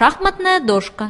шахматная дошка.